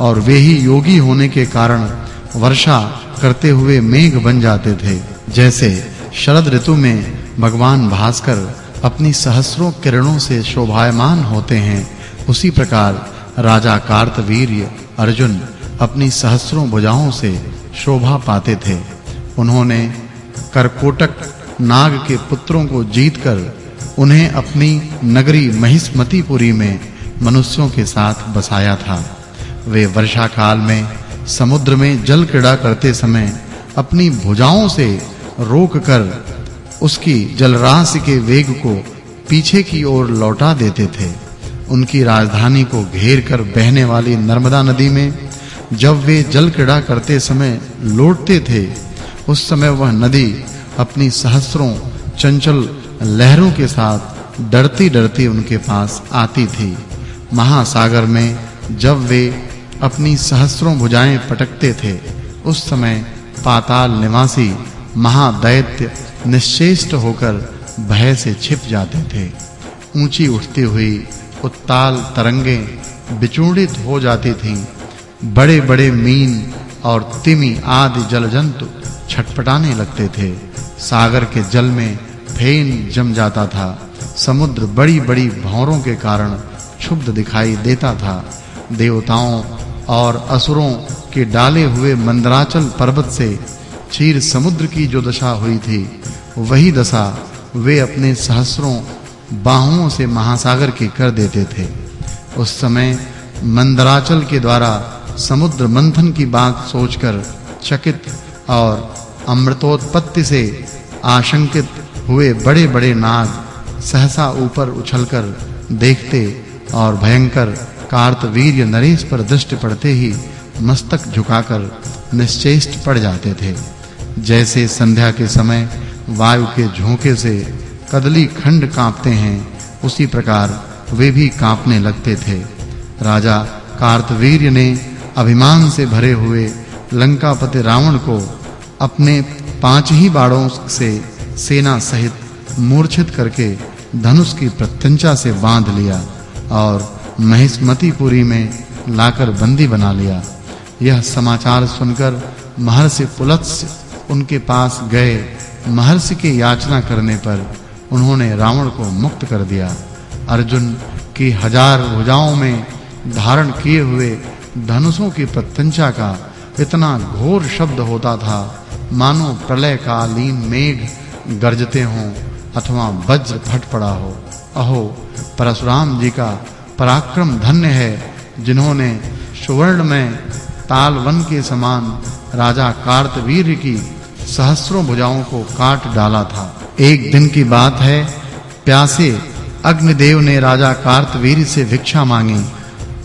और वे ही योगी होने के कारण वर्षा करते हुए मेघ बन जाते थे। जैसे शरद ऋतु में भगवान भास्कर अपनी सहस्रों किरणों से शोभायमान होते हैं, उसी प्रकार राजा कार्तवीर्य अर्जुन अपनी सहस्रों भुजाओं से शोभा पाते थे। उन्होंने करकोटक नाग के पुत्रों को जीतकर उन्हें अपनी नगरी महिष्मतीपुरी में मनुष्यों के साथ बसाया था। वे वर्षा काल में समुद्र में जल क्रीड़ा करते समय अपनी भुजाओं से रोककर उसकी जलराशि के वेग को पीछे की ओर लौटा देते थे। उनकी राजधानी को घेर कर बहने वाली नर्मदा नदी में जब वे जल क्रीड़ा करते समय लौटते थे, उस समय वह नदी अपनी सहस्त्रों चंचल लहरों के साथ डरती-डरती उनके पास आती थी। महासागर में जब वे अपनी सहस्त्रों भुजाएँ पटकते थे। उस समय पाताल निवासी महादैत्य निश्चेष्ट होकर भय से छिप जाते थे। ऊँची उठती हुई उत्ताल तरंगें विचूड़ित हो जाती थीं। बड़े-बड़े मीन और तिमी आदि जलजंतु छटपटाने लगते थे। सागर के जल में फेन जम जाता था। समुद्र बड़ी-बड़ी भौरों के कारण क्षुब्ध दिखाई देता था। देवताओं और असुरों के डाले हुए मंदराचल पर्वत से क्षीर समुद्र की जो दशा हुई थी, वही दशा वे अपने सहस्रों बाहुओं से महासागर की कर देते थे। उस समय मंदराचल के द्वारा समुद्र मंथन की बात सोचकर चकित और अमृतोत्पत्ति से आशंकित हुए बड़े-बड़े नाग सहसा ऊपर उछलकर देखते और भयंकर कार्तवीर्य नरेश पर दृष्टि पड़ते ही मस्तक झुकाकर निश्चेष्ट पड़ जाते थे। जैसे संध्या के समय वायु के झोंके से कदली खंड कांपते हैं, उसी प्रकार वे भी कांपने लगते थे। राजा कार्तवीर्य ने अभिमान से भरे हुए लंकापति रावण को अपने पाँच ही बाणों से सेना सहित मूर्छित करके धनुष की प्रत्यंचा से बाँध लिया और महिष्मतीपुरी में लाकर बंदी बना लिया। यह समाचार सुनकर महर्षि पुलत्स्य उनके पास गए। महर्षि की याचना करने पर उन्होंने रावण को मुक्त कर दिया। अर्जुन की हज़ार भुजाओं में धारण किए हुए धनुषों की प्रत्यंचा का इतना घोर शब्द होता था, मानो प्रलय कालीन मेघ गरजते हों अथवा वज्र फट पड़ा हो। अहो, परशुराम जी का पराक्रम धन्य है, जिन्होंने सुवर्ण में तालवन के समान राजा कार्तवीर्य की सहस्त्रों भुजाओं को काट डाला था। एक दिन की बात है, प्यासे अग्निदेव ने राजा कार्तवीर्य से भिक्षा मांगी।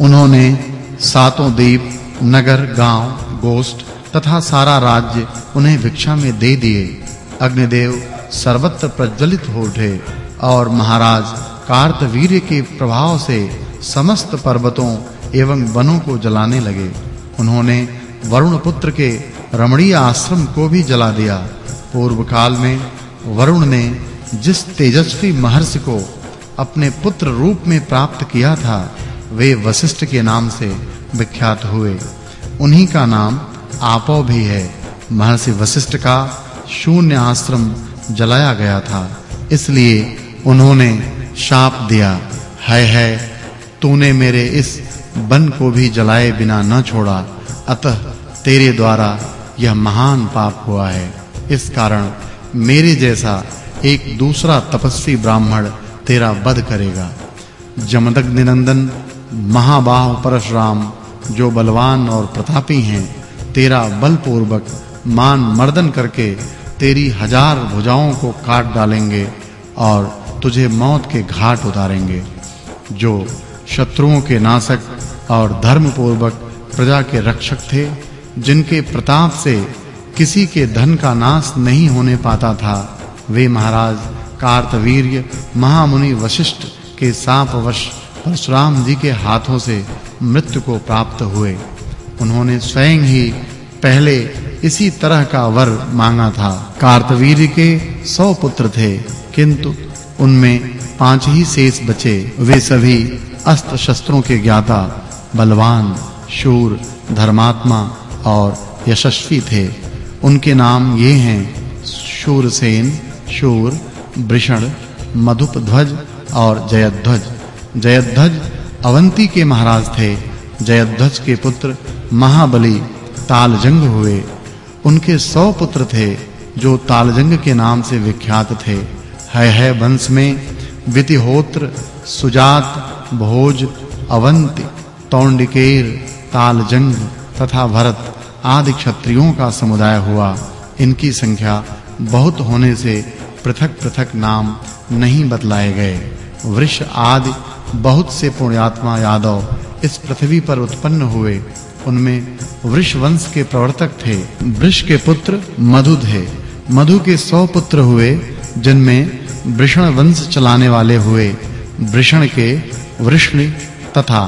उन्होंने सातों द्वीप, नगर, गाँव, गोष्ठ तथा सारा राज्य उन्हें भिक्षा में दे दिए। अग्निदेव सर्वत्र प्रज्वलित हो उठे और महाराज कार्तवीर्य के प्रभाव से समस्त पर्वतों एवं वनों को जलाने लगे। उन्होंने वरुण पुत्र के रमणीय आश्रम को भी जला दिया। पूर्व काल में वरुण ने जिस तेजस्वी महर्षि को अपने पुत्र रूप में प्राप्त किया था, वे वशिष्ठ के नाम से विख्यात हुए। उन्हीं का नाम आपो भी है। महर्षि वशिष्ठ का शून्य आश्रम जलाया गया था। इसलिए उन्होंने शाप दिया। है है तूने मेरे इस वन को भी जलाए बिना न छोड़ा। अतः तेरे द्वारा यह महान पाप हुआ है। इस कारण मेरे जैसा एक दूसरा तपस्वी ब्राह्मण तेरा वध करेगा। जमदग्नि नंदन महाबाह परशुराम, जो बलवान और प्रतापी हैं, तेरा बलपूर्वक मान मर्दन करके तेरी हज़ार भुजाओं को काट डालेंगे और तुझे मौत के घाट उतारेंगे, जो शत्रुओं के नाशक और धर्म पूर्वक प्रजा के रक्षक थे, जिनके प्रताप से किसी के धन का नाश नहीं होने पाता था। वे महाराज कार्तवीर्य महामुनि वशिष्ठ के शापवश परशुराम जी के हाथों से मृत्यु को प्राप्त हुए। उन्होंने स्वयं ही पहले इसी तरह का वर मांगा था। कार्तवीर्य के 100 पुत्र थे, किंतु उनमें पाँच ही शेष बचे। वे सभी अस्त्र शस्त्रों के ज्ञाता, बलवान, शूर, धर्मात्मा और यशस्वी थे। उनके नाम ये हैं, शूरसेन, शूर वृषण मधुपध्वज और जयध्वज। जयध्वज अवंती के महाराज थे। जयध्वज के पुत्र महाबली तालजंग हुए। उनके 100 पुत्र थे, जो तालजंग के नाम से विख्यात थे। है है वंश में वितिहोत्र सुजात भोज अवंति तौंडिकेर तालजंग तथा भरत आदि क्षत्रियों का समुदाय हुआ। इनकी संख्या बहुत होने से पृथक-पृथक नाम नहीं बतलाए गए। वृष आदि बहुत से पुण्यात्मा यादव इस पृथ्वी पर उत्पन्न हुए। उनमें वृष वंश के प्रवर्तक थे। वृष के पुत्र मधु थे। मधु के 100 पुत्र हुए, जिनमें वृषण वंश चलाने वाले हुए वृषण के वृष्णि तथा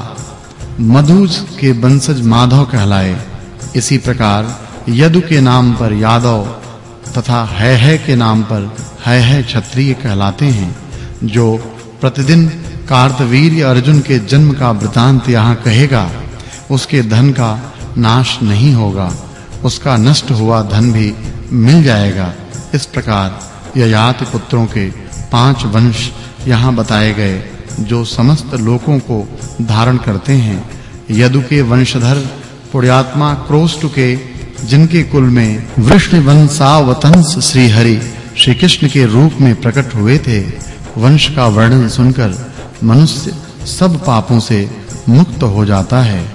मधुज के वंशज माधव कहलाए। इसी प्रकार यदु के नाम पर यादव तथा है है के नाम पर है है क्षत्रिय कहलाते हैं, जो प्रतिदिन कार्तवीर अर्जुन के जन्म का वृतांत यहाँ कहेगा, उसके धन का नाश नहीं होगा, उसका नष्ट हुआ धन भी मिल जाएगा। इस प्रकार ययाति पुत्रों के पाँच वंश यहाँ बताए गए, जो समस्त लोकों को धारण करते हैं। यदु के वंशधर, पुण्यात्मा क्रोष्ट के जिनके कुल में वृष्ण वंशावतंस श्री हरि श्री कृष्ण के रूप में प्रकट हुए थे, वंश का वर्णन सुनकर मनुष्य सब पापों से मुक्त हो जाता है।